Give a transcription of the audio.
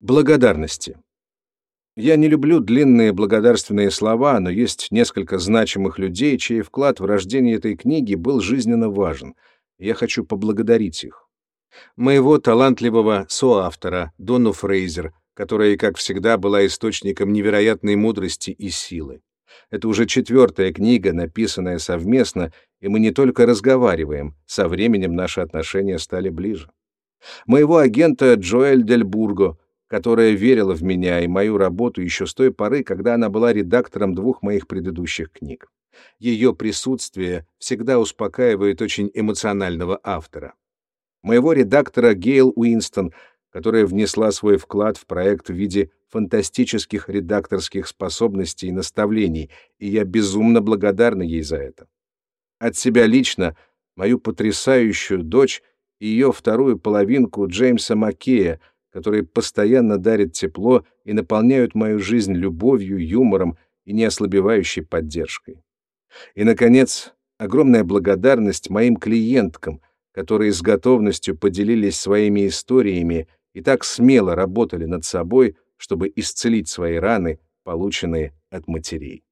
Благодарности. Я не люблю длинные благодарственные слова, но есть несколько значимых людей, чей вклад в рождение этой книги был жизненно важен. Я хочу поблагодарить их. Моего талантливого соавтора, Дону Фрейзер, которая, как всегда, была источником невероятной мудрости и силы. Это уже четвертая книга, написанная совместно, и мы не только разговариваем, со временем наши отношения стали ближе. Моего агента Джоэль Дель Бурго, которая верила в меня и мою работу еще с той поры, когда она была редактором двух моих предыдущих книг. Ее присутствие всегда успокаивает очень эмоционального автора. Моего редактора Гейл Уинстон, которая внесла свой вклад в проект в виде фантастических редакторских способностей и наставлений, и я безумно благодарна ей за это. От себя лично, мою потрясающую дочь и ее вторую половинку Джеймса Маккея — которые постоянно дарят тепло и наполняют мою жизнь любовью, юмором и неослабевающей поддержкой. И, наконец, огромная благодарность моим клиенткам, которые с готовностью поделились своими историями и так смело работали над собой, чтобы исцелить свои раны, полученные от матерей.